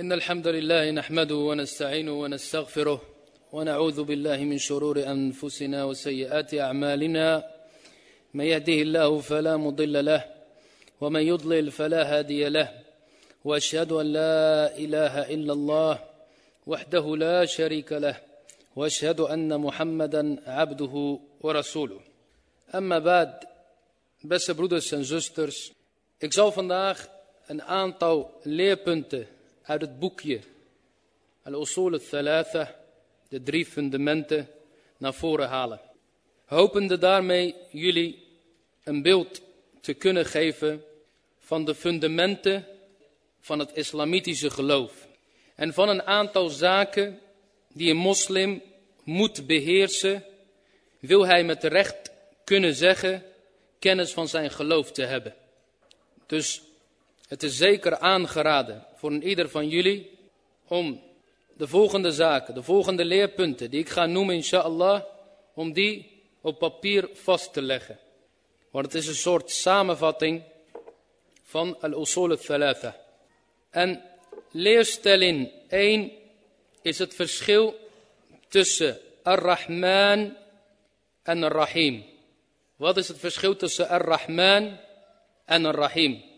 إن الحمد لله نحمده ونستعينه ونستغفره ونعوذ بالله من شرور أنفسنا وسيئات أعمالنا. من يهده الله فلا مضل له ومن يضلل فلا هادي له. وأشهد أن لا إله إلا الله وحده لا شريك له وأشهد أن محمدا عبده ورسوله. أما بعد beste broeders en zusters ik zal vandaag een aantal leerpunten uit het boekje Al-Usul al-Thalatha, de drie fundamenten, naar voren halen. Hopende daarmee jullie een beeld te kunnen geven van de fundamenten van het islamitische geloof. En van een aantal zaken die een moslim moet beheersen, wil hij met recht kunnen zeggen kennis van zijn geloof te hebben. Dus het is zeker aangeraden voor ieder van jullie om de volgende zaken, de volgende leerpunten die ik ga noemen inshallah, om die op papier vast te leggen. Want het is een soort samenvatting van al-usul al-thalatha. En leerstelling 1 is het verschil tussen ar-Rahman en ar-Rahim. Wat is het verschil tussen ar-Rahman en ar-Rahim?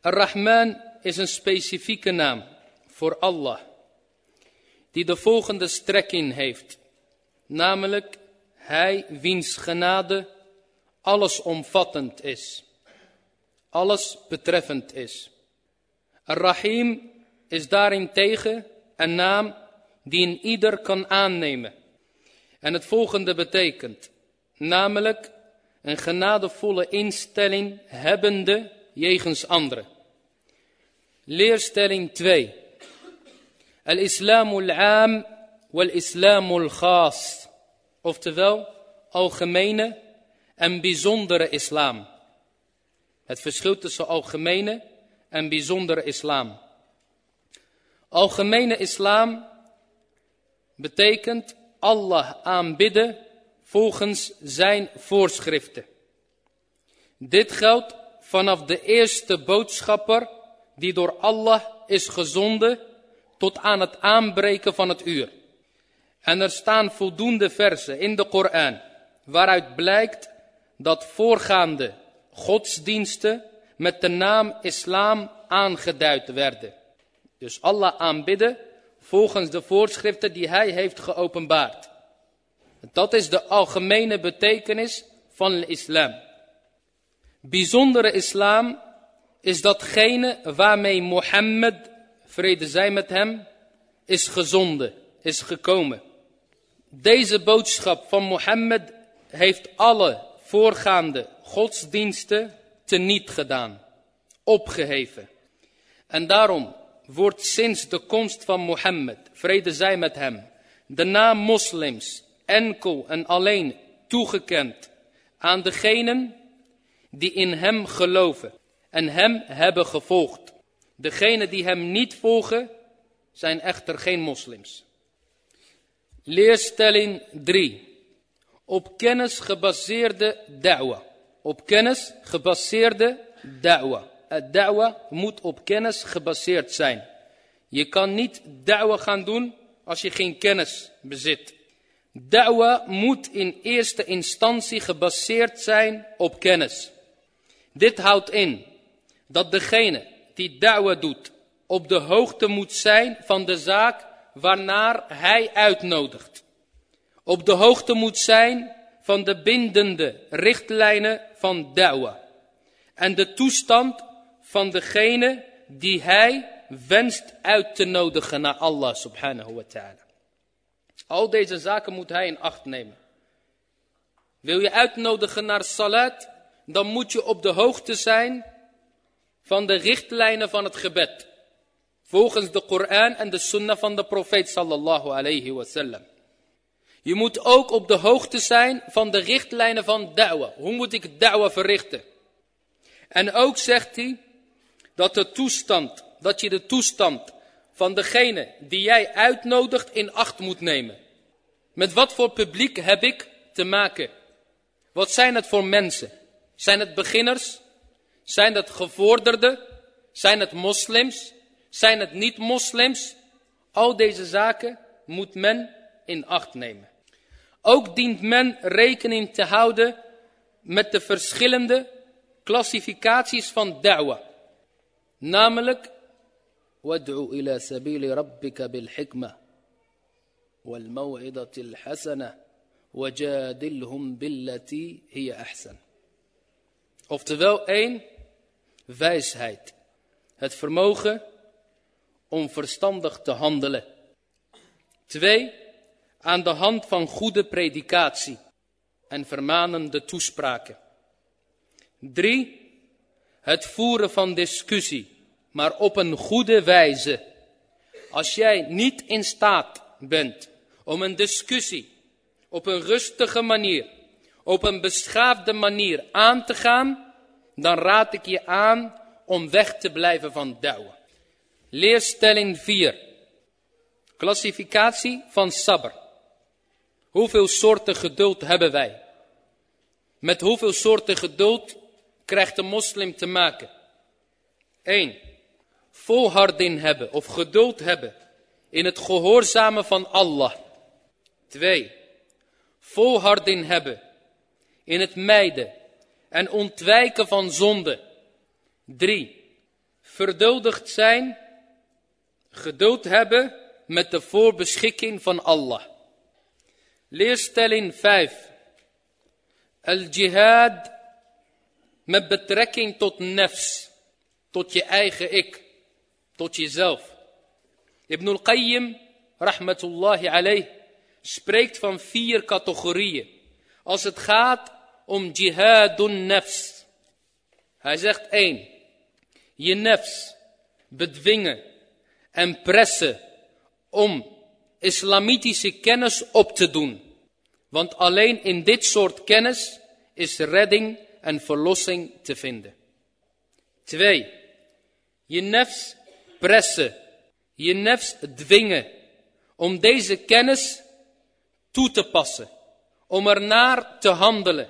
Ar-Rahman is een specifieke naam voor Allah, die de volgende strekking heeft, namelijk Hij wiens genade allesomvattend is, alles betreffend is. Ar-Rahim is daarentegen een naam die een ieder kan aannemen. En het volgende betekent, namelijk een genadevolle instelling hebbende jegens anderen. Leerstelling 2. Al-Islamu al-Aam wal-Islamu al-Khas. Oftewel, algemene en bijzondere islam. Het verschil tussen algemene en bijzondere islam. Algemene islam betekent Allah aanbidden volgens zijn voorschriften. Dit geldt vanaf de eerste boodschapper die door Allah is gezonden tot aan het aanbreken van het uur. En er staan voldoende versen in de Koran waaruit blijkt dat voorgaande godsdiensten met de naam islam aangeduid werden. Dus Allah aanbidden volgens de voorschriften die hij heeft geopenbaard. Dat is de algemene betekenis van islam. Bijzondere islam is datgene waarmee Mohammed, vrede zij met hem, is gezonden, is gekomen. Deze boodschap van Mohammed heeft alle voorgaande godsdiensten teniet gedaan, opgeheven. En daarom wordt sinds de komst van Mohammed, vrede zij met hem, de naam moslims enkel en alleen toegekend aan degenen die in hem geloven en hem hebben gevolgd. Degenen die hem niet volgen, zijn echter geen moslims. Leerstelling 3. Op kennis gebaseerde da'wa. Op kennis gebaseerde da'wa. Het da'wa moet op kennis gebaseerd zijn. Je kan niet da'wa gaan doen als je geen kennis bezit. Da'wa moet in eerste instantie gebaseerd zijn op kennis. Dit houdt in dat degene die da'wa doet op de hoogte moet zijn van de zaak waarnaar hij uitnodigt. Op de hoogte moet zijn van de bindende richtlijnen van da'wa. En de toestand van degene die hij wenst uit te nodigen naar Allah subhanahu wa ta'ala. Al deze zaken moet hij in acht nemen. Wil je uitnodigen naar salat, dan moet je op de hoogte zijn van de richtlijnen van het gebed. Volgens de Koran en de sunnah van de profeet sallallahu alayhi wasallam. Je moet ook op de hoogte zijn van de richtlijnen van da'wa. Hoe moet ik da'wa verrichten? En ook zegt hij dat de toestand, dat je de toestand van degene die jij uitnodigt in acht moet nemen. Met wat voor publiek heb ik te maken? Wat zijn het voor mensen? Zijn het beginners? Zijn het gevorderden? Zijn het moslims? zijn het niet-moslims, al deze zaken moet men in acht nemen. Ook dient men rekening te houden met de verschillende klassificaties van da'wa. Namelijk, وادعو إلى سبيل ربك بالحكمة والموعظة الحسنة وجادلهم بالتي هي أحسن. Oftewel één, wijsheid. Het vermogen om verstandig te handelen. Twee, aan de hand van goede predikatie en vermanende toespraken. Drie, het voeren van discussie, maar op een goede wijze. Als jij niet in staat bent om een discussie op een rustige manier, op een beschaafde manier aan te gaan, dan raad ik je aan om weg te blijven van douwen. Leerstelling 4. Klassificatie van sabr. Hoeveel soorten geduld hebben wij? Met hoeveel soorten geduld krijgt de moslim te maken? 1. Volharding hebben of geduld hebben in het gehoorzamen van Allah. 2. Volharding hebben in het mijden en ontwijken van zonde. 3. Verduldigd zijn, geduld hebben met de voorbeschikking van Allah. Leerstelling 5. Al-jihad met betrekking tot nefs, tot je eigen ik, tot jezelf. Ibn al-Qayyim, rahmatullahi alayh, spreekt van vier categorieën. Als het gaat om jihadun nefs. Hij zegt één, je nefs bedwingen en pressen om islamitische kennis op te doen. Want alleen in dit soort kennis is redding en verlossing te vinden. Twee, je nefs pressen, je nefs dwingen om deze kennis toe te passen, om ernaar te handelen,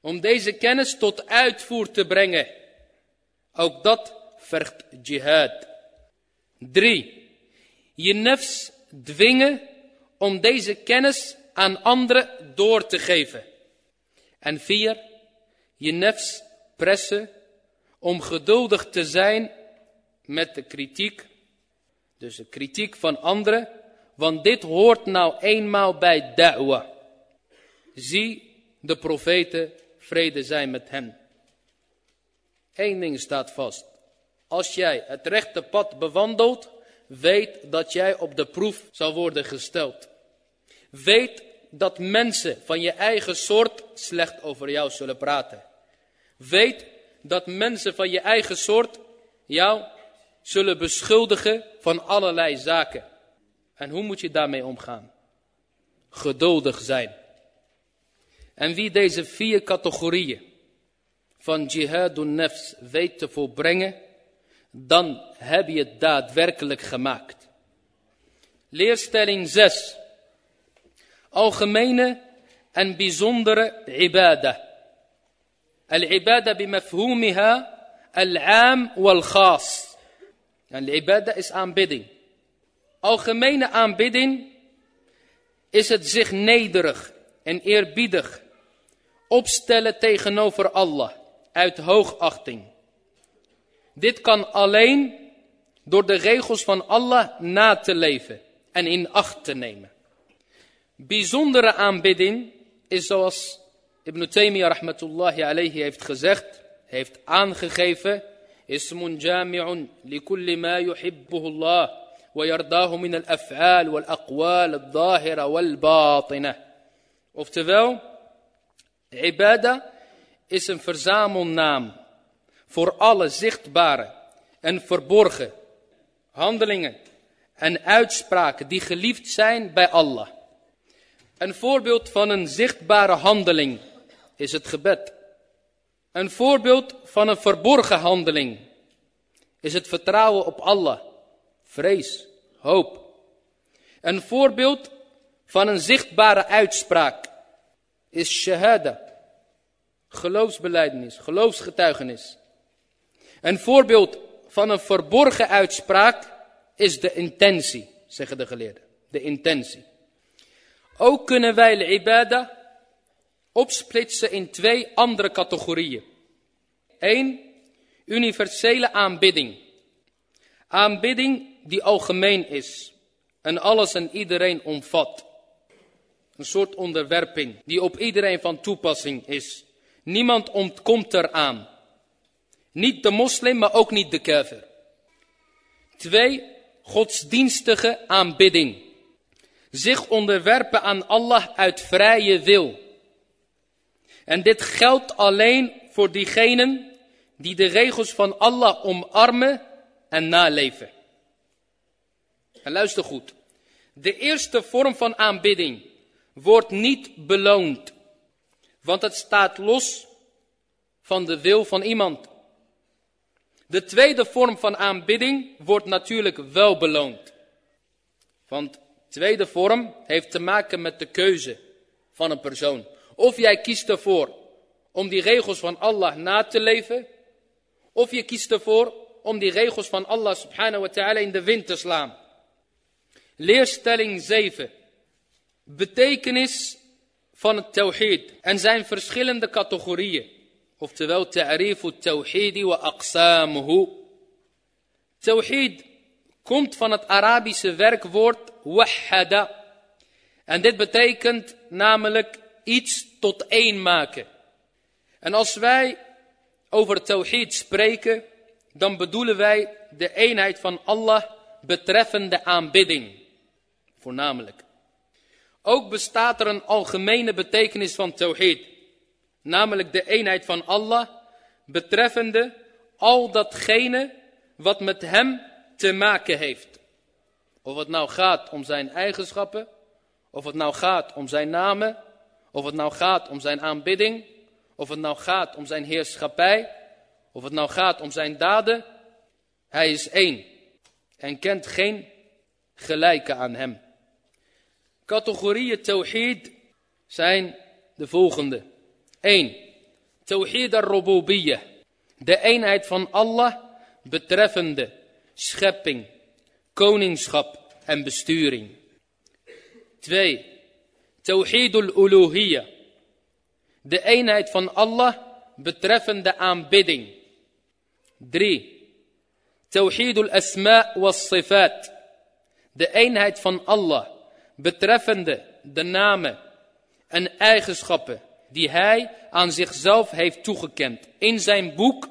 om deze kennis tot uitvoer te brengen. Ook dat vergt jihad. Drie, je nefs dwingen om deze kennis aan anderen door te geven. En vier, je nefs pressen om geduldig te zijn met de kritiek. Dus de kritiek van anderen. Want dit hoort nou eenmaal bij da'wa. Zie de profeten, vrede zijn met hen. Eén ding staat vast. Als jij het rechte pad bewandelt, weet dat jij op de proef zal worden gesteld. Weet dat mensen van je eigen soort slecht over jou zullen praten. Weet dat mensen van je eigen soort jou zullen beschuldigen van allerlei zaken. En hoe moet je daarmee omgaan? Geduldig zijn. En wie deze vier categorieën van jihadun nefs weet te volbrengen, dan heb je het daadwerkelijk gemaakt. Leerstelling 6. Algemene en bijzondere ibadah. Al-ibadah bimafhumiha al-aam wal-khas. Al-ibadah is aanbidding. Algemene aanbidding is het zich nederig en eerbiedig opstellen tegenover Allah uit hoogachting. Dit kan alleen door de regels van Allah na te leven en in acht te nemen. Bijzondere aanbidding is zoals Ibn Taymiyyah rahmatullahi alayhi heeft gezegd, heeft aangegeven, ismun jami'un likulli ma yuhibbuhu Allah wa yardahu min al-af'al wal-aqwal al-zahira wal-batina. Oftewel, ibadah is een verzamelnaam voor alle zichtbare en verborgen handelingen en uitspraken die geliefd zijn bij Allah. Een voorbeeld van een zichtbare handeling is het gebed. Een voorbeeld van een verborgen handeling is het vertrouwen op Allah, vrees, hoop. Een voorbeeld van een zichtbare uitspraak is shahada, geloofsbeleidenis, geloofsgetuigenis. Een voorbeeld van een verborgen uitspraak is de intentie, zeggen de geleerden. De intentie. Ook kunnen wij de ibadah opsplitsen in twee andere categorieën. Eén, universele aanbidding. Aanbidding die algemeen is en alles en iedereen omvat. Een soort onderwerping die op iedereen van toepassing is. Niemand ontkomt eraan. Niet de moslim, maar ook niet de kever. Twee, godsdienstige aanbidding. Zich onderwerpen aan Allah uit vrije wil. En dit geldt alleen voor diegenen die de regels van Allah omarmen en naleven. En luister goed. De eerste vorm van aanbidding wordt niet beloond. Want het staat los van de wil van iemand. De tweede vorm van aanbidding wordt natuurlijk wel beloond. Want tweede vorm heeft te maken met de keuze van een persoon. Of jij kiest ervoor om die regels van Allah na te leven. Of je kiest ervoor om die regels van Allah subhanahu wa ta'ala in de wind te slaan. Leerstelling 7. Betekenis van het tawhid en zijn verschillende categorieën. Oftewel ta'rifu tawhidi wa aqsamuhu. Tawhid komt van het Arabische werkwoord wahada. En dit betekent namelijk iets tot één maken. En als wij over tawhid spreken, dan bedoelen wij de eenheid van Allah betreffende aanbidding. Voornamelijk. Ook bestaat er een algemene betekenis van tawhid. Namelijk de eenheid van Allah betreffende al datgene wat met hem te maken heeft. Of het nou gaat om zijn eigenschappen, of het nou gaat om zijn namen, of het nou gaat om zijn aanbidding, of het nou gaat om zijn heerschappij, of het nou gaat om zijn daden. Hij is één en kent geen gelijke aan hem. Categorieën tawhid zijn de volgende. 1. Tawhid al-rububiyyah. De eenheid van Allah betreffende schepping, koningschap en besturing. 2. Tawhid al-uluhiyyah. De eenheid van Allah betreffende aanbidding. 3. Tawhid al-asma' was-sifat. De eenheid van Allah betreffende de namen en eigenschappen die hij aan zichzelf heeft toegekend in zijn boek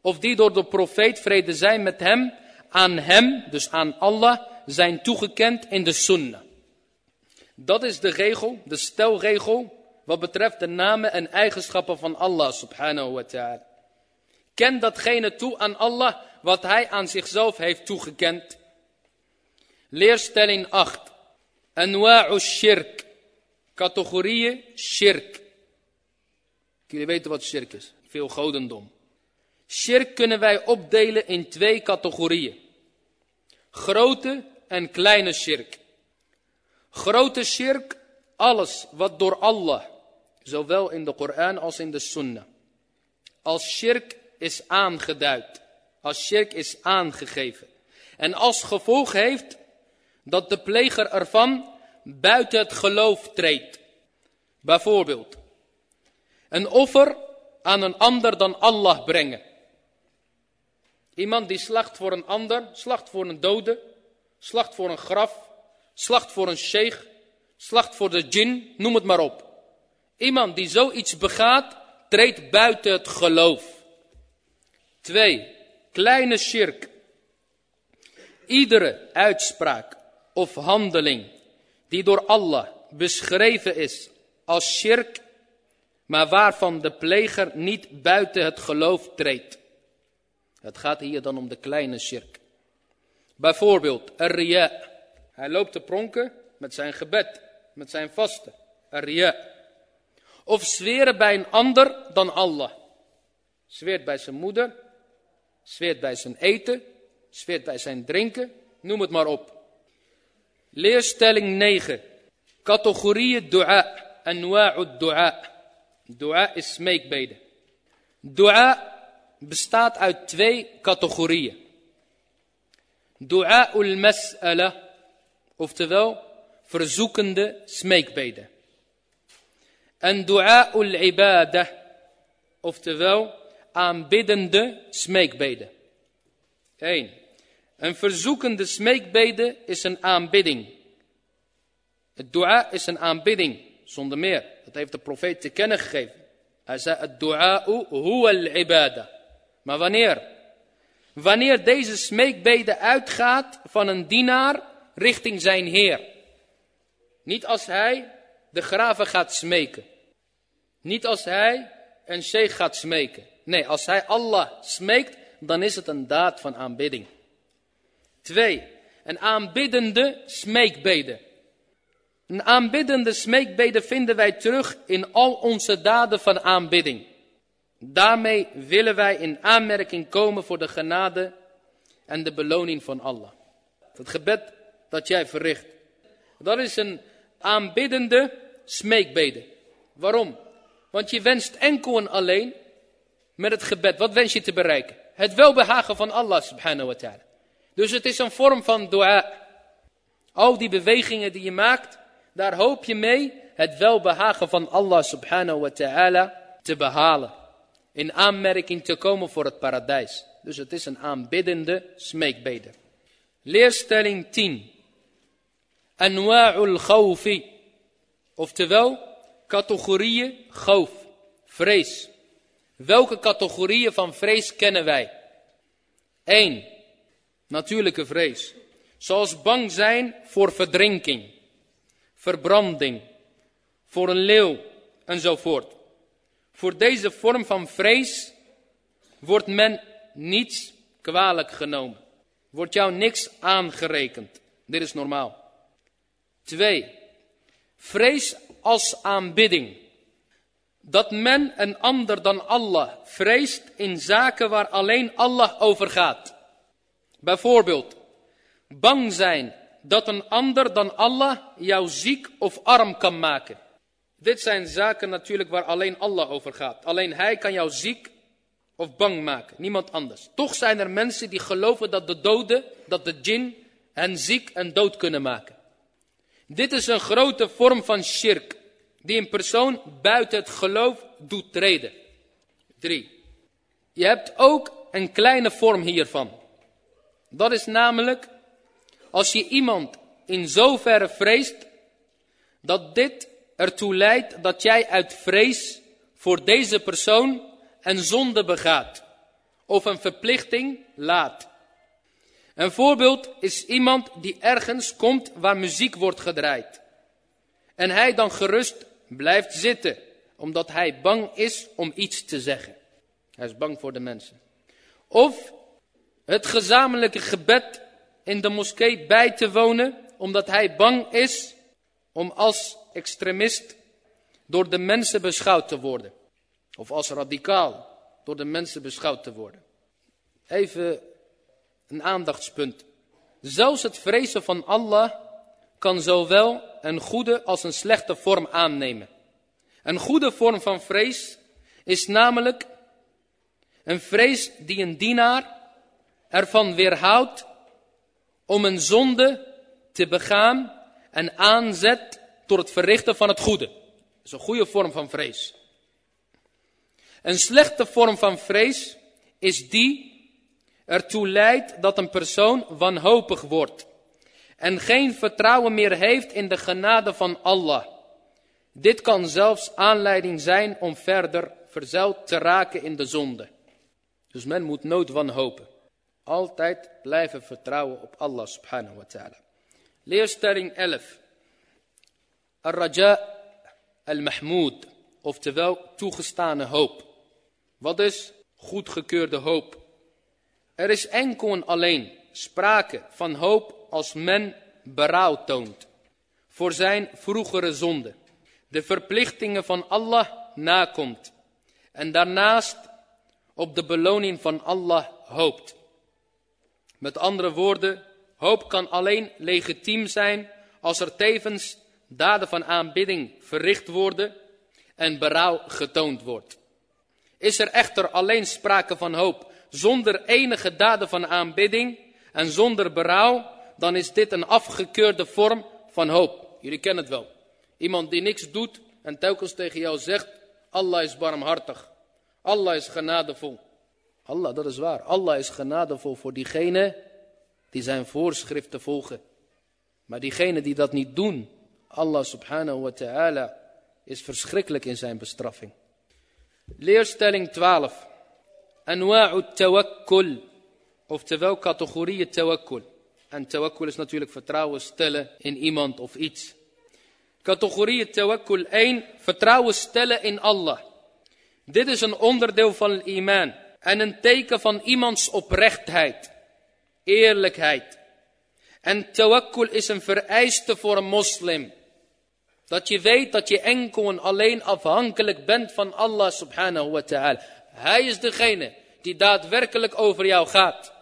of die door de profeet vrede zijn met hem aan hem, dus aan Allah, zijn toegekend in de sunnah. Dat is de regel, de stelregel wat betreft de namen en eigenschappen van Allah subhanahu wa ta'ala. Ken datgene toe aan Allah wat hij aan zichzelf heeft toegekend. Leerstelling 8. Anwa'u shirk. Categorieën shirk. Jullie weten wat shirk is. Veel godendom. Shirk kunnen wij opdelen in twee categorieën. Grote en kleine shirk. Grote shirk, alles wat door Allah, zowel in de Koran als in de Sunnah, als shirk is aangeduid, als shirk is aangegeven. En als gevolg heeft dat de pleger ervan buiten het geloof treedt. Bijvoorbeeld, een offer aan een ander dan Allah brengen. Iemand die slacht voor een ander, slacht voor een dode, slacht voor een graf, slacht voor een sheikh, slacht voor de djinn, noem het maar op. Iemand die zoiets begaat, treedt buiten het geloof. Twee, kleine shirk. Iedere uitspraak of handeling die door Allah beschreven is als shirk, maar waarvan de pleger niet buiten het geloof treedt. Het gaat hier dan om de kleine shirk. Bijvoorbeeld, ar Hij loopt te pronken met zijn gebed, met zijn vasten. ar Of zweren bij een ander dan Allah. Zweert bij zijn moeder, zweert bij zijn eten, zweert bij zijn drinken, noem het maar op. Leerstelling 9. Categorieën dua. Anwa'ud dua. Dua is smeekbeden. Dua bestaat uit twee categorieën. du'a'ul mas'ala, oftewel verzoekende smeekbeden. En du'a'ul ibadah, oftewel aanbiddende smeekbeden. 1. Een verzoekende smeekbede is een aanbidding. Het dua is een aanbidding, zonder meer. Dat heeft de profeet te kennen gegeven. Hij zei, het dua'u huwa al-ibada. Maar wanneer? Wanneer deze smeekbede uitgaat van een dienaar richting zijn Heer. Niet als hij de graven gaat smeken. Niet als hij een sheikh gaat smeken. Nee, als hij Allah smeekt, dan is het een daad van aanbidding. Twee, een aanbiddende smeekbede. Een aanbiddende smeekbede vinden wij terug in al onze daden van aanbidding. Daarmee willen wij in aanmerking komen voor de genade en de beloning van Allah. Het gebed dat jij verricht. Dat is een aanbiddende smeekbede. Waarom? Want je wenst enkel en alleen met het gebed. Wat wens je te bereiken? Het welbehagen van Allah subhanahu wa ta'ala. Dus het is een vorm van dua. Al die bewegingen die je maakt, daar hoop je mee het welbehagen van Allah subhanahu wa ta'ala te behalen. In aanmerking te komen voor het paradijs. Dus het is een aanbiddende smeekbede. Leerstelling 10. Anwa'ul khawfi. Oftewel, categorieën goof, vrees. Welke categorieën van vrees kennen wij? 1. Natuurlijke vrees. Zoals bang zijn voor verdrinking, verbranding, voor een leeuw enzovoort. Voor deze vorm van vrees wordt men niets kwalijk genomen. Wordt jou niks aangerekend. Dit is normaal. 2. Vrees als aanbidding. Dat men een ander dan Allah vreest in zaken waar alleen Allah over gaat. Bijvoorbeeld, bang zijn dat een ander dan Allah jou ziek of arm kan maken. Dit zijn zaken natuurlijk waar alleen Allah over gaat. Alleen Hij kan jou ziek of bang maken, niemand anders. Toch zijn er mensen die geloven dat de doden, dat de djinn hen ziek en dood kunnen maken. Dit is een grote vorm van shirk, die een persoon buiten het geloof doet treden. 3. Je hebt ook een kleine vorm hiervan. Dat is namelijk als je iemand in zoverre vreest dat dit ertoe leidt dat jij uit vrees voor deze persoon een zonde begaat of een verplichting laat. Een voorbeeld is iemand die ergens komt waar muziek wordt gedraaid. En hij dan gerust blijft zitten, omdat hij bang is om iets te zeggen. Hij is bang voor de mensen. Of het gezamenlijke gebed in de moskee bij te wonen, omdat hij bang is om als extremist door de mensen beschouwd te worden. Of als radicaal door de mensen beschouwd te worden. Even een aandachtspunt. Zelfs het vrezen van Allah kan zowel een goede als een slechte vorm aannemen. Een goede vorm van vrees is namelijk een vrees die een dienaar ervan weerhoudt om een zonde te begaan en aanzet tot het verrichten van het goede. Dat is een goede vorm van vrees. Een slechte vorm van vrees is die ertoe leidt dat een persoon wanhopig wordt en geen vertrouwen meer heeft in de genade van Allah. Dit kan zelfs aanleiding zijn om verder verzeild te raken in de zonde. Dus men moet nooit wanhopen. Altijd blijven vertrouwen op Allah subhanahu wa ta'ala. Leerstelling 11. Ar-raja al-mahmoud, oftewel toegestane hoop. Wat is goedgekeurde hoop? Er is enkel en alleen sprake van hoop als men berouw toont voor zijn vroegere zonde, de verplichtingen van Allah nakomt en daarnaast op de beloning van Allah hoopt. Met andere woorden, hoop kan alleen legitiem zijn als er tevens daden van aanbidding verricht worden en berouw getoond wordt. Is er echter alleen sprake van hoop zonder enige daden van aanbidding en zonder berouw, dan is dit een afgekeurde vorm van hoop. Jullie kennen het wel. Iemand die niks doet en telkens tegen jou zegt, Allah is barmhartig. Allah is genadevol. Allah, dat is waar. Allah is genadevol voor diegenen die zijn voorschriften volgen. Maar diegenen die dat niet doen, Allah subhanahu wa ta'ala is verschrikkelijk in zijn bestraffing. Leerstelling 12. Anwa'u tawakkul. Oftewel categorieën tawakkul. En tawakkul is natuurlijk vertrouwen stellen in iemand of iets. Categorieën tawakkul 1. Vertrouwen stellen in Allah. Dit is een onderdeel van iman. En een teken van iemands oprechtheid. Eerlijkheid. En tawakkul is een vereiste voor een moslim. Dat je weet dat je enkel en alleen afhankelijk bent van Allah subhanahu wa ta'ala. Hij is degene die daadwerkelijk over jou gaat.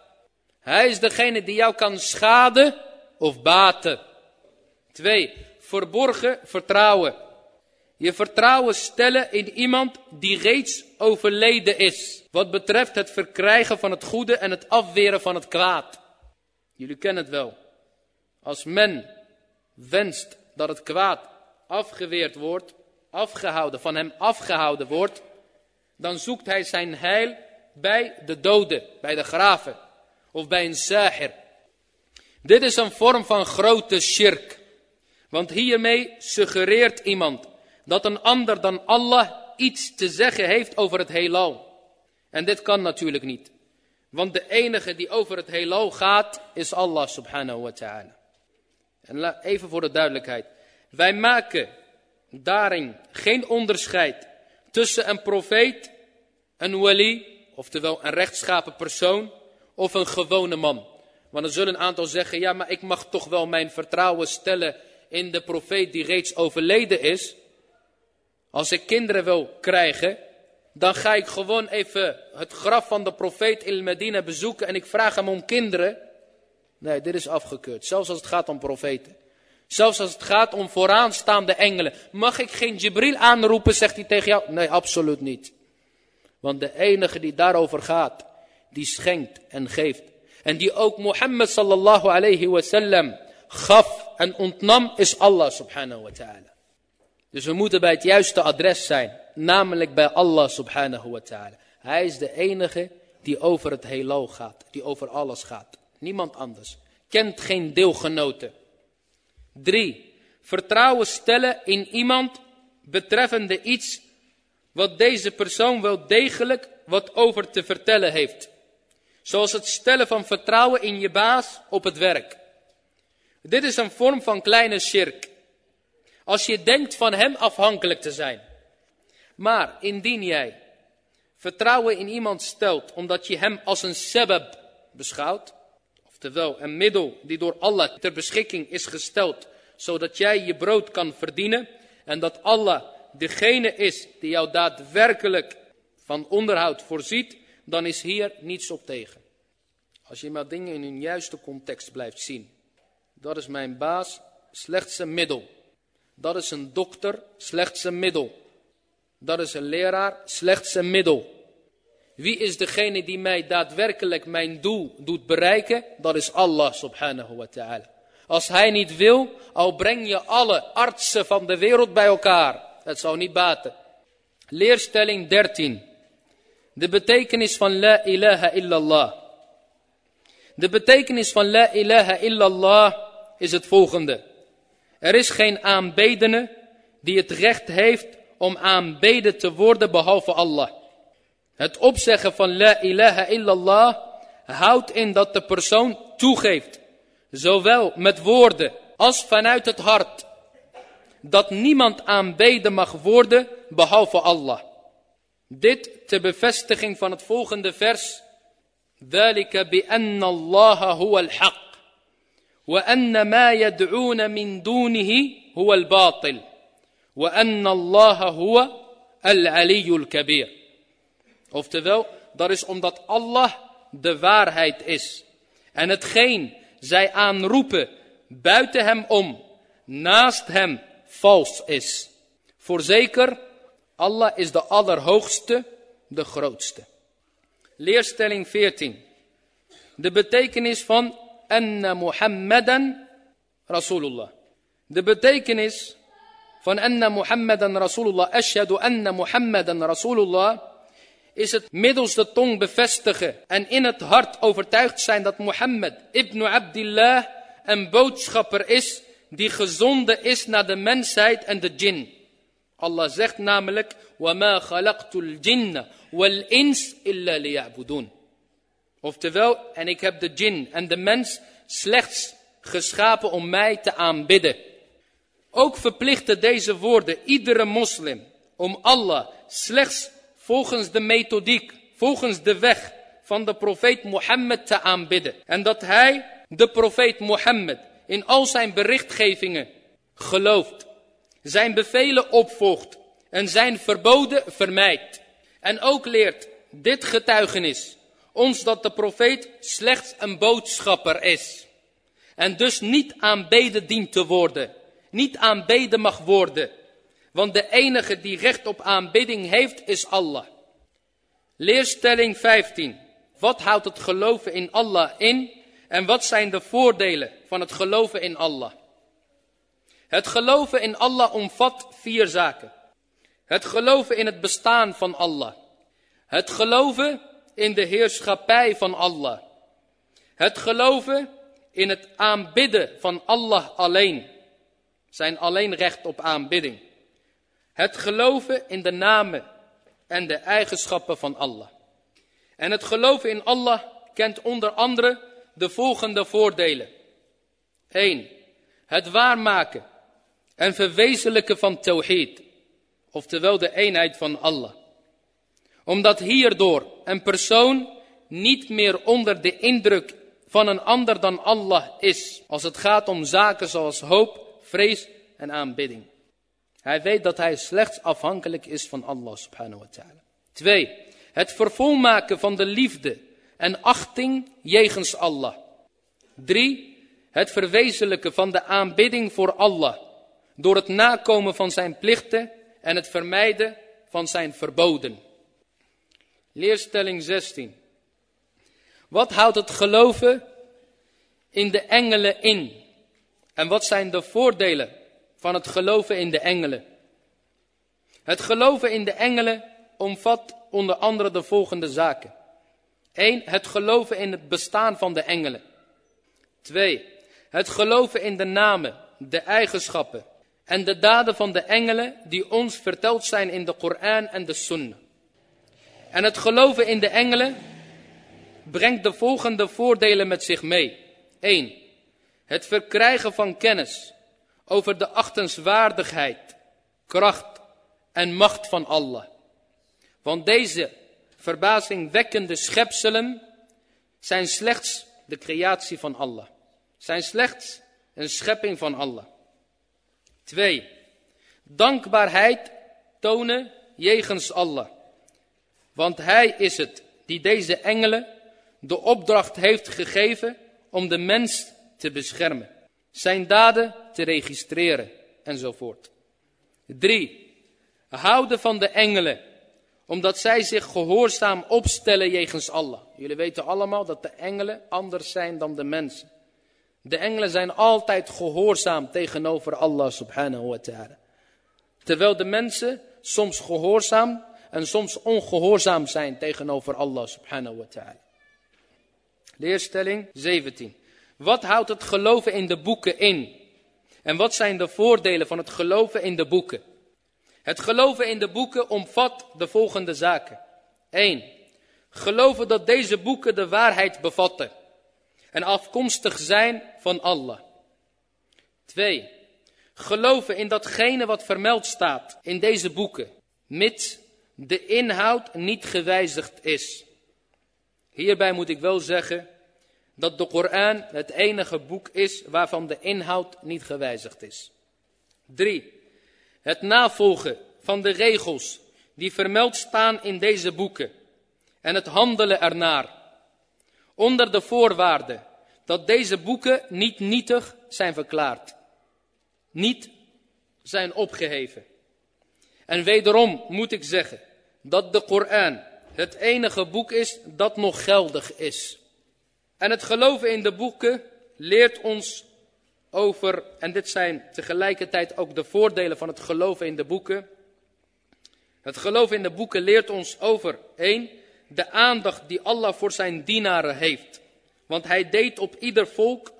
Hij is degene die jou kan schaden of baten. Twee, verborgen vertrouwen. Je vertrouwen stellen in iemand die reeds overleden is. Wat betreft het verkrijgen van het goede en het afweren van het kwaad. Jullie kennen het wel. Als men wenst dat het kwaad afgeweerd wordt, afgehouden, van hem afgehouden wordt, dan zoekt hij zijn heil bij de doden, bij de graven of bij een sahir. Dit is een vorm van grote shirk. Want hiermee suggereert iemand dat een ander dan Allah iets te zeggen heeft over het heelal. En dit kan natuurlijk niet. Want de enige die over het heelal gaat is Allah subhanahu wa ta'ala. En even voor de duidelijkheid. Wij maken daarin geen onderscheid tussen een profeet, een wali, oftewel een rechtschapen persoon, of een gewone man. Want er zullen een aantal zeggen, ja maar ik mag toch wel mijn vertrouwen stellen in de profeet die reeds overleden is. Als ik kinderen wil krijgen, dan ga ik gewoon even het graf van de profeet in Medina bezoeken en ik vraag hem om kinderen. Nee, dit is afgekeurd. Zelfs als het gaat om profeten. Zelfs als het gaat om vooraanstaande engelen. Mag ik geen Jibril aanroepen, zegt hij tegen jou? Nee, absoluut niet. Want de enige die daarover gaat, die schenkt en geeft. En die ook Mohammed sallallahu alayhi wasallam gaf en ontnam, is Allah subhanahu wa ta'ala. Dus we moeten bij het juiste adres zijn. Namelijk bij Allah subhanahu wa ta'ala. Hij is de enige die over het heelal gaat. Die over alles gaat. Niemand anders. Kent geen deelgenoten. Drie, vertrouwen stellen in iemand betreffende iets wat deze persoon wel degelijk wat over te vertellen heeft. Zoals het stellen van vertrouwen in je baas op het werk. Dit is een vorm van kleine shirk. Als je denkt van hem afhankelijk te zijn. Maar indien jij vertrouwen in iemand stelt omdat je hem als een sebab beschouwt, Oftewel, een middel die door Allah ter beschikking is gesteld, zodat jij je brood kan verdienen. En dat Allah degene is die jou daadwerkelijk van onderhoud voorziet, dan is hier niets op tegen. Als je maar dingen in hun juiste context blijft zien. Dat is mijn baas, slechts een middel. Dat is een dokter, slechts een middel. Dat is een leraar, slechts een middel. Wie is degene die mij daadwerkelijk mijn doel doet bereiken? Dat is Allah subhanahu wa ta'ala. Als hij niet wil, al breng je alle artsen van de wereld bij elkaar. Het zou niet baten. Leerstelling 13. De betekenis van la ilaha illallah. De betekenis van la ilaha illallah is het volgende. Er is geen aanbedene die het recht heeft om aanbeden te worden behalve Allah. Het opzeggen van la ilaha illallah houdt in dat de persoon toegeeft, zowel met woorden als vanuit het hart, dat niemand aanbeden mag worden behalve Allah. Dit ter bevestiging van het volgende vers. ذلك بأن الله هو الحق وأن ما يدعون من دونه هو الباطل وأن الله هو العلي الكبير Oftewel, dat is omdat Allah de waarheid is. En hetgeen zij aanroepen buiten hem om, naast hem, vals is. Voorzeker, Allah is de allerhoogste, de grootste. Leerstelling 14. De betekenis van anna Muhammadan Rasulullah. De betekenis van anna Muhammadan Rasulullah, ashhadu anna Muhammadan Rasulullah, is het middels de tong bevestigen en in het hart overtuigd zijn dat Mohammed ibn Abdillah een boodschapper is die gezonden is naar de mensheid en de djinn. Allah zegt namelijk, وَمَا خَلَقْتُ الْجِنَّ وَالْإِنسِ إِلَّا لِيَعْبُدُونَ Oftewel, en ik heb de djinn en de mens slechts geschapen om mij te aanbidden. Ook verplichten deze woorden iedere moslim om Allah slechts volgens de methodiek, volgens de weg van de profeet Mohammed te aanbidden. En dat hij, de profeet Mohammed, in al zijn berichtgevingen gelooft, zijn bevelen opvolgt en zijn verboden vermijdt. En ook leert dit getuigenis ons dat de profeet slechts een boodschapper is. En dus niet aanbeden dient te worden. Niet aanbeden mag worden. Want de enige die recht op aanbidding heeft is Allah. Leerstelling 15. Wat houdt het geloven in Allah in? En wat zijn de voordelen van het geloven in Allah? Het geloven in Allah omvat vier zaken. Het geloven in het bestaan van Allah. Het geloven in de heerschappij van Allah. Het geloven in het aanbidden van Allah alleen. Zijn alleen recht op aanbidding. Het geloven in de namen en de eigenschappen van Allah. En het geloven in Allah kent onder andere de volgende voordelen. 1. Het waarmaken en verwezenlijken van tawhid, oftewel de eenheid van Allah. Omdat hierdoor een persoon niet meer onder de indruk van een ander dan Allah is, als het gaat om zaken zoals hoop, vrees en aanbidding. Hij weet dat hij slechts afhankelijk is van Allah subhanahu wa ta'ala. Twee, het vervolmaken van de liefde en achting jegens Allah. Drie, het verwezenlijken van de aanbidding voor Allah. Door het nakomen van zijn plichten en het vermijden van zijn verboden. Leerstelling 16. Wat houdt het geloven in de engelen in? En wat zijn de voordelen van het geloven in de engelen? Het geloven in de engelen omvat onder andere de volgende zaken. 1. Het geloven in het bestaan van de engelen. 2. Het geloven in de namen, de eigenschappen en de daden van de engelen die ons verteld zijn in de Koran en de Sunnah. En het geloven in de engelen brengt de volgende voordelen met zich mee. 1. Het verkrijgen van kennis over de achtenswaardigheid, kracht en macht van Allah. Want deze verbazingwekkende schepselen zijn slechts de creatie van Allah. Zijn slechts een schepping van Allah. Twee, dankbaarheid tonen jegens Allah. Want hij is het die deze engelen de opdracht heeft gegeven om de mens te beschermen. Zijn daden te registreren enzovoort. Drie, houden van de engelen omdat zij zich gehoorzaam opstellen jegens Allah. Jullie weten allemaal dat de engelen anders zijn dan de mensen. De engelen zijn altijd gehoorzaam tegenover Allah subhanahu wa ta'ala. Terwijl de mensen soms gehoorzaam en soms ongehoorzaam zijn tegenover Allah subhanahu wa ta'ala. Leerstelling 17. Wat houdt het geloven in de boeken in? En wat zijn de voordelen van het geloven in de boeken? Het geloven in de boeken omvat de volgende zaken. 1. Geloven dat deze boeken de waarheid bevatten en afkomstig zijn van Allah. 2. Geloven in datgene wat vermeld staat in deze boeken, mits de inhoud niet gewijzigd is. Hierbij moet ik wel zeggen dat de Koran het enige boek is waarvan de inhoud niet gewijzigd is. 3. Het navolgen van de regels die vermeld staan in deze boeken en het handelen ernaar. Onder de voorwaarde dat deze boeken niet nietig zijn verklaard. Niet zijn opgeheven. En wederom moet ik zeggen dat de Koran het enige boek is dat nog geldig is. En het geloven in de boeken leert ons over, en dit zijn tegelijkertijd ook de voordelen van het geloven in de boeken. Het geloven in de boeken leert ons over, één, de aandacht die Allah voor zijn dienaren heeft. Want hij deed op ieder volk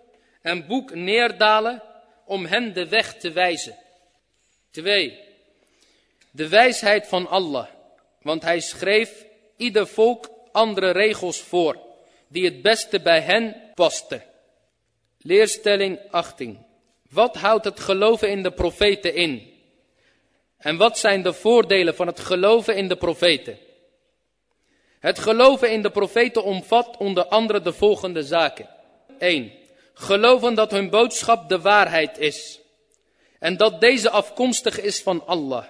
een boek neerdalen om hen de weg te wijzen. Twee, de wijsheid van Allah. Want hij schreef ieder volk andere regels voor, die het beste bij hen pasten. Leerstelling 18. Wat houdt het geloven in de profeten in? En wat zijn de voordelen van het geloven in de profeten? Het geloven in de profeten omvat onder andere de volgende zaken. 1. Geloven dat hun boodschap de waarheid is. En dat deze afkomstig is van Allah.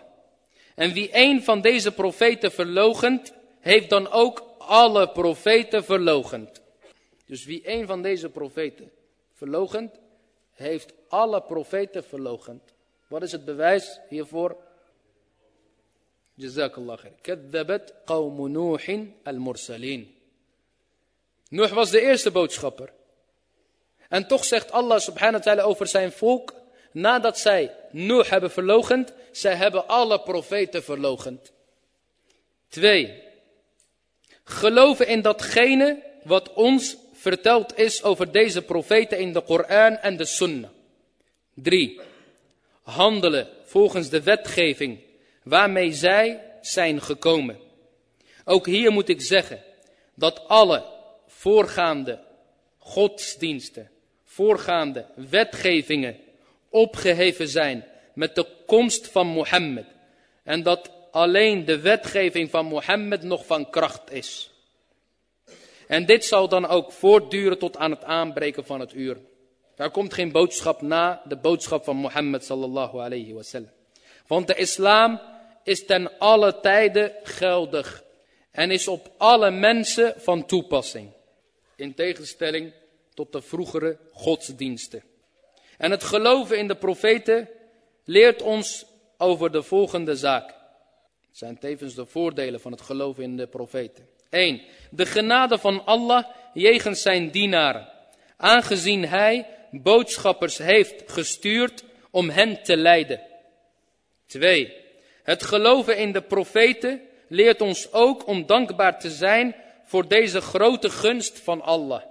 En wie een van deze profeten verlogent, heeft dan ook alle profeten verlogend. Dus wie een van deze profeten verlogend, heeft alle profeten verlogend. Wat is het bewijs hiervoor? Jazakallah khair. Kaddabat al-mursalin. Nuh was de eerste boodschapper. En toch zegt Allah subhanahu wa ta'ala over zijn volk, nadat zij Nuh hebben verlogend, zij hebben alle profeten verlogend. Twee, geloven in datgene wat ons verteld is over deze profeten in de Koran en de Sunnah. Drie, handelen volgens de wetgeving waarmee zij zijn gekomen. Ook hier moet ik zeggen dat alle voorgaande godsdiensten, voorgaande wetgevingen opgeheven zijn met de komst van Mohammed. En dat alleen de wetgeving van Mohammed nog van kracht is. En dit zal dan ook voortduren tot aan het aanbreken van het uur. Daar komt geen boodschap na de boodschap van Mohammed sallallahu alayhi wasallam. Want de islam is ten alle tijden geldig en is op alle mensen van toepassing. In tegenstelling tot de vroegere godsdiensten. En het geloven in de profeten leert ons over de volgende zaak. Het zijn tevens de voordelen van het geloven in de profeten. 1. De genade van Allah jegens zijn dienaren. Aangezien hij boodschappers heeft gestuurd om hen te leiden. 2. Het geloven in de profeten leert ons ook om dankbaar te zijn voor deze grote gunst van Allah.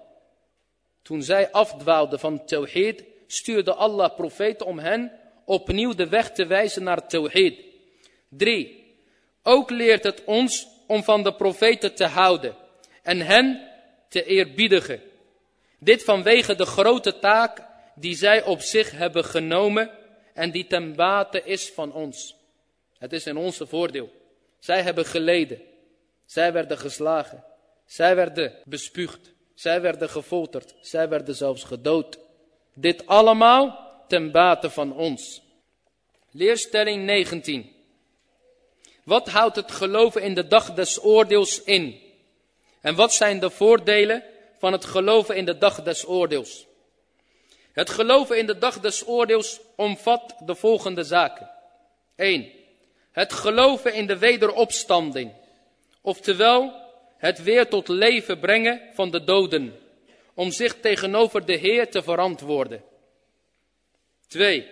Toen zij afdwaalden van Tawhid, stuurde Allah profeten om hen opnieuw de weg te wijzen naar Tawhid. 3. Ook leert het ons om van de profeten te houden en hen te eerbiedigen. Dit vanwege de grote taak die zij op zich hebben genomen en die ten bate is van ons. Het is in onze voordeel. Zij hebben geleden. Zij werden geslagen. Zij werden bespuugd. Zij werden gefolterd. Zij werden zelfs gedood. Dit allemaal ten bate van ons. Leerstelling 19. Wat houdt het geloven in de dag des oordeels in? En wat zijn de voordelen van het geloven in de dag des oordeels? Het geloven in de dag des oordeels omvat de volgende zaken. 1. Het geloven in de wederopstanding. Oftewel, het weer tot leven brengen van de doden. Om zich tegenover de Heer te verantwoorden. 2.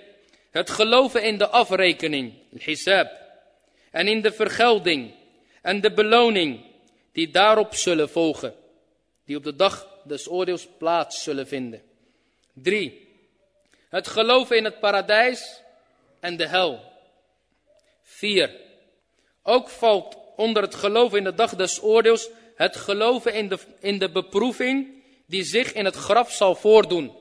Het geloven in de afrekening, hisab en in de vergelding en de beloning die daarop zullen volgen, die op de dag des oordeels plaats zullen vinden. 3. Het geloven in het paradijs en de hel. 4. Ook valt onder het geloven in de dag des oordeels het geloven in de, in de beproeving die zich in het graf zal voordoen.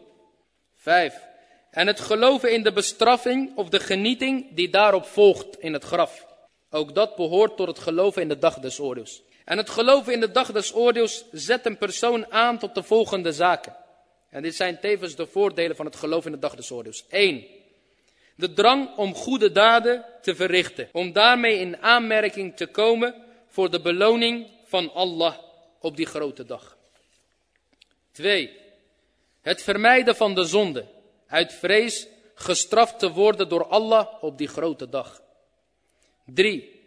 5. En het geloven in de bestraffing of de genieting die daarop volgt in het graf. Ook dat behoort tot het geloven in de dag des oordeels. En het geloven in de dag des oordeels zet een persoon aan tot de volgende zaken. En dit zijn tevens de voordelen van het geloof in de dag des oordeels. 1. De drang om goede daden te verrichten. Om daarmee in aanmerking te komen voor de beloning van Allah op die grote dag. 2. Het vermijden van de zonde. Uit vrees gestraft te worden door Allah op die grote dag. 3.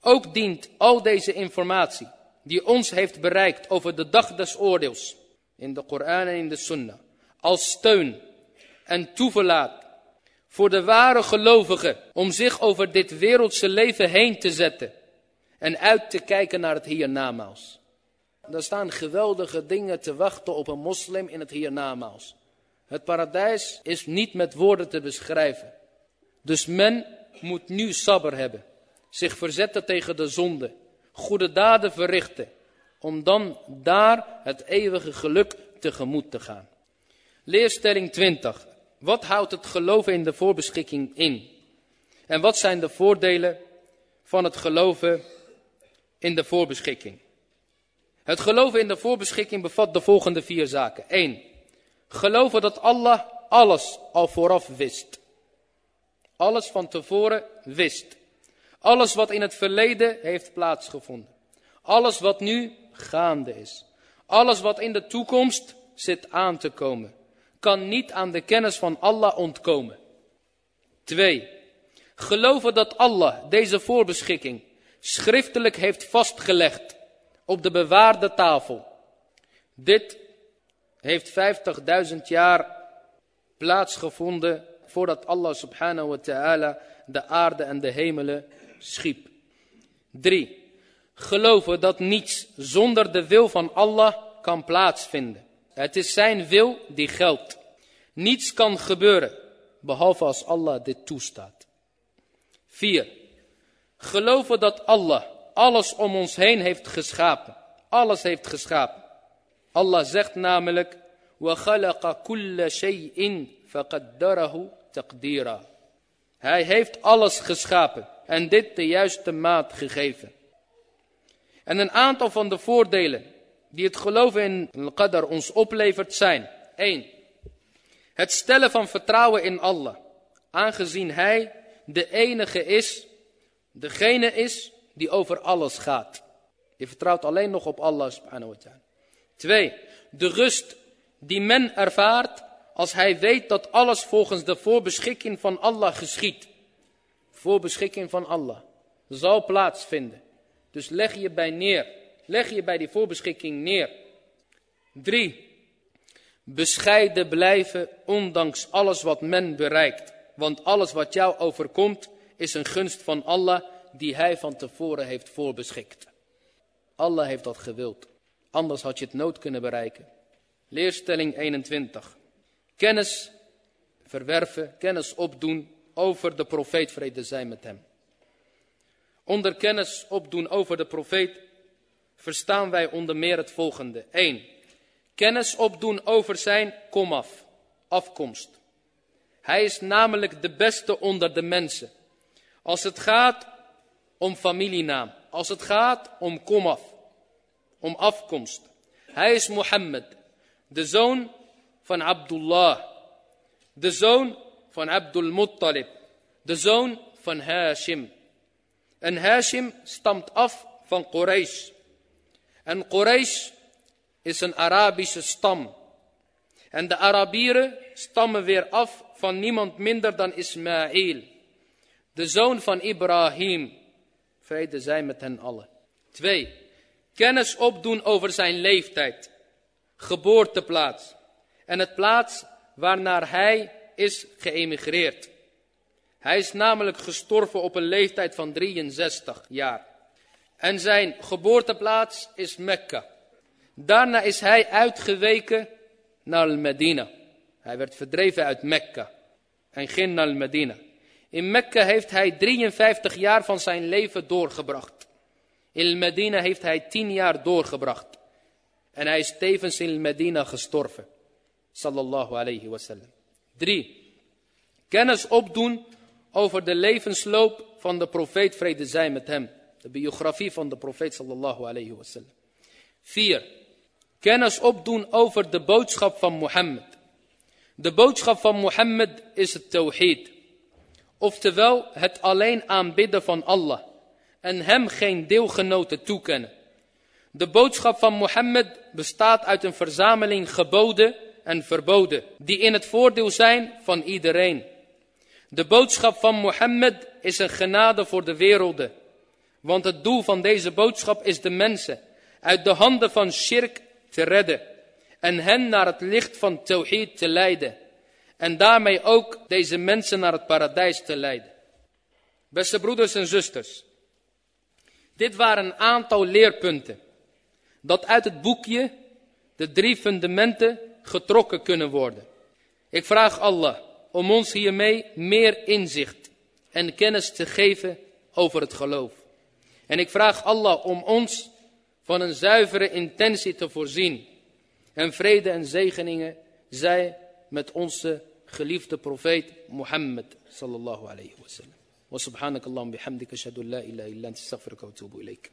Ook dient al deze informatie die ons heeft bereikt over de dag des oordeels in de Koran en in de Sunnah als steun en toeverlaat voor de ware gelovigen om zich over dit wereldse leven heen te zetten en uit te kijken naar het hiernamaals. Er staan geweldige dingen te wachten op een moslim in het hiernamaals. Het paradijs is niet met woorden te beschrijven. Dus men moet nu sabber hebben, zich verzetten tegen de zonde, goede daden verrichten, om dan daar het eeuwige geluk tegemoet te gaan. Leerstelling 20. Wat houdt het geloven in de voorbeschikking in? En wat zijn de voordelen van het geloven in de voorbeschikking? Het geloven in de voorbeschikking bevat de volgende vier zaken. 1. Geloven dat Allah alles al vooraf wist. Alles van tevoren wist. Alles wat in het verleden heeft plaatsgevonden. Alles wat nu gaande is. Alles wat in de toekomst zit aan te komen. Kan niet aan de kennis van Allah ontkomen. 2. Geloven dat Allah deze voorbeschikking schriftelijk heeft vastgelegd op de bewaarde tafel. Dit heeft 50.000 jaar plaatsgevonden voordat Allah subhanahu wa ta'ala de aarde en de hemelen schiep. 3. Geloven dat niets zonder de wil van Allah kan plaatsvinden. Het is zijn wil die geldt. Niets kan gebeuren, behalve als Allah dit toestaat. 4. Geloven dat Allah alles om ons heen heeft geschapen. Alles heeft geschapen. Allah zegt namelijk, وَخَلَقَ كُلَّ شَيْءٍ فَقَدَّرَهُ تَقْدِيرًا Hij heeft alles geschapen en dit de juiste maat gegeven. En een aantal van de voordelen die het geloven in al-Qadar ons oplevert zijn. 1. Het stellen van vertrouwen in Allah. Aangezien Hij de enige is, degene is die over alles gaat. Je vertrouwt alleen nog op Allah subhanahu wa ta'ala. 2. De rust die men ervaart als hij weet dat alles volgens de voorbeschikking van Allah geschiet. Voorbeschikking van Allah zal plaatsvinden. Dus leg je bij neer. Leg je bij die voorbeschikking neer. 3. Bescheiden blijven ondanks alles wat men bereikt. Want alles wat jou overkomt is een gunst van Allah die hij van tevoren heeft voorbeschikt. Allah heeft dat gewild. Anders had je het nood kunnen bereiken. Leerstelling 21. Kennis verwerven, kennis opdoen over de profeet, vrede zijn met hem. Onder kennis opdoen over de profeet verstaan wij onder meer het volgende. 1. Kennis opdoen over zijn komaf, afkomst. Hij is namelijk de beste onder de mensen. Als het gaat om familienaam, als het gaat om komaf, om afkomst. Hij is Mohammed, de zoon van Abdullah, de zoon van Abdul Muttalib, de zoon van Hashim. En Hashim stamt af van Quraysh. En Quraysh is een Arabische stam. En de Arabieren stammen weer af van niemand minder dan Ismaïl, de zoon van Ibrahim. Vrede zij met hen allen. Twee, kennis opdoen over zijn leeftijd, geboorteplaats en het plaats waarnaar hij is geëmigreerd. Hij is namelijk gestorven op een leeftijd van 63 jaar. En zijn geboorteplaats is Mekka. Daarna is hij uitgeweken naar Medina. Hij werd verdreven uit Mekka en ging naar Medina. In Mekka heeft hij 53 jaar van zijn leven doorgebracht. In Medina heeft hij 10 jaar doorgebracht. En hij is tevens in Medina gestorven. Sallallahu alayhi wasallam. 3. Kennis opdoen over de levensloop van de profeet vrede zij met hem. De biografie van de profeet sallallahu alayhi wasallam. 4. Kennis opdoen over de boodschap van Mohammed. De boodschap van Mohammed is het tawhid. Oftewel het alleen aanbidden van Allah. En hem geen deelgenoten toekennen. De boodschap van Mohammed bestaat uit een verzameling geboden en verboden. Die in het voordeel zijn van iedereen. De boodschap van Mohammed is een genade voor de werelden. Want het doel van deze boodschap is de mensen uit de handen van shirk te redden. en hen naar het licht van Tawhid te leiden. En daarmee ook deze mensen naar het paradijs te leiden. Beste broeders en zusters, dit waren een aantal leerpunten dat uit het boekje de drie fundamenten getrokken kunnen worden. Ik vraag Allah om ons hiermee meer inzicht en kennis te geven over het geloof. En ik vraag Allah om ons van een zuivere intentie te voorzien. En vrede en zegeningen zij met onze geliefde profeet Mohammed sallallahu alayhi wa sallam. Wa subhanakallahu bihamdika ashhadu an la ilaha illa anta astaghfiruka wa atubu ilayk.